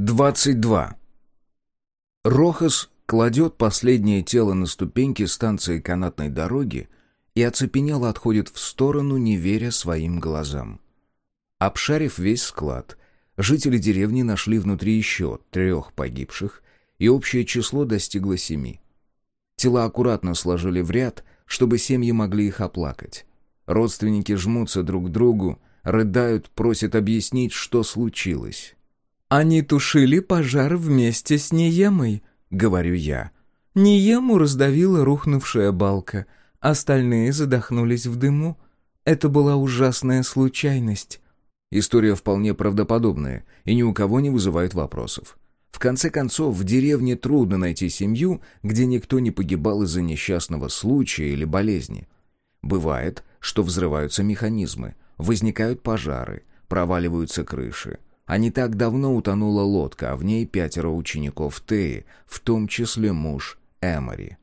22. Рохас кладет последнее тело на ступеньки станции канатной дороги и оцепенело отходит в сторону, не веря своим глазам. Обшарив весь склад, жители деревни нашли внутри еще трех погибших, и общее число достигло семи. Тела аккуратно сложили в ряд, чтобы семьи могли их оплакать. Родственники жмутся друг к другу, рыдают, просят объяснить, что случилось. «Они тушили пожар вместе с Ниемой», — говорю я. Ниему раздавила рухнувшая балка, остальные задохнулись в дыму. Это была ужасная случайность. История вполне правдоподобная и ни у кого не вызывает вопросов. В конце концов, в деревне трудно найти семью, где никто не погибал из-за несчастного случая или болезни. Бывает, что взрываются механизмы, возникают пожары, проваливаются крыши. А не так давно утонула лодка, а в ней пятеро учеников Теи, в том числе муж Эмори.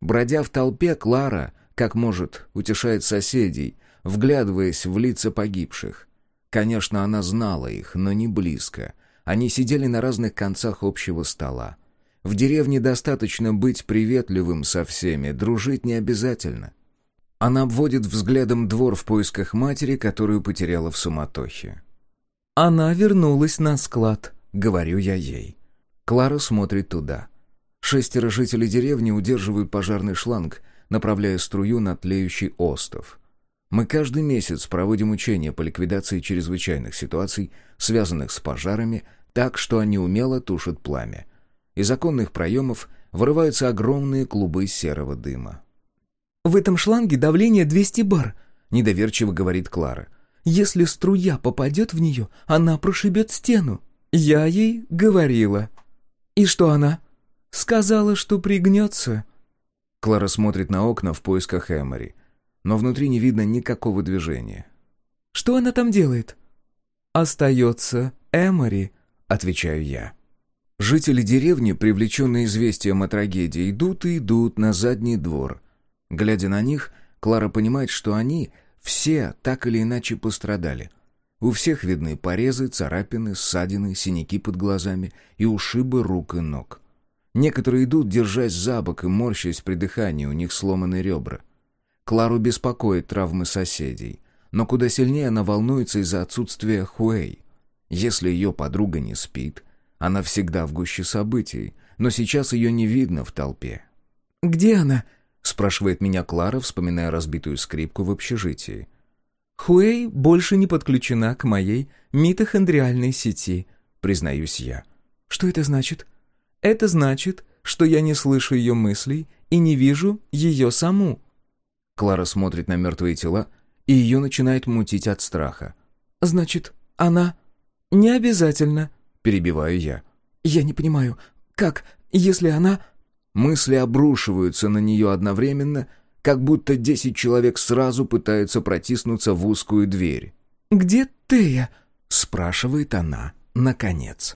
Бродя в толпе, Клара, как может, утешает соседей, вглядываясь в лица погибших. Конечно, она знала их, но не близко. Они сидели на разных концах общего стола. В деревне достаточно быть приветливым со всеми, дружить не обязательно. Она обводит взглядом двор в поисках матери, которую потеряла в суматохе. «Она вернулась на склад», — говорю я ей. Клара смотрит туда. Шестеро жителей деревни удерживают пожарный шланг, направляя струю на тлеющий остов. Мы каждый месяц проводим учения по ликвидации чрезвычайных ситуаций, связанных с пожарами, так что они умело тушат пламя. Из оконных проемов вырываются огромные клубы серого дыма. «В этом шланге давление 200 бар», — недоверчиво говорит Клара. Если струя попадет в нее, она прошибет стену. Я ей говорила. И что она? Сказала, что пригнется. Клара смотрит на окна в поисках Эмори, но внутри не видно никакого движения. Что она там делает? Остается Эмори, отвечаю я. Жители деревни, привлеченные известием о трагедии, идут и идут на задний двор. Глядя на них, Клара понимает, что они все так или иначе пострадали. У всех видны порезы, царапины, ссадины, синяки под глазами и ушибы рук и ног. Некоторые идут, держась за бок и морщась при дыхании, у них сломаны ребра. Клару беспокоит травмы соседей, но куда сильнее она волнуется из-за отсутствия Хуэй. Если ее подруга не спит, она всегда в гуще событий, но сейчас ее не видно в толпе. «Где она?» — спрашивает меня Клара, вспоминая разбитую скрипку в общежитии. «Хуэй больше не подключена к моей митохондриальной сети», — признаюсь я. «Что это значит?» «Это значит, что я не слышу ее мыслей и не вижу ее саму». Клара смотрит на мертвые тела, и ее начинает мутить от страха. «Значит, она...» «Не обязательно», — перебиваю я. «Я не понимаю, как, если она...» Мысли обрушиваются на нее одновременно, как будто десять человек сразу пытаются протиснуться в узкую дверь. «Где Тея?» — спрашивает она, наконец.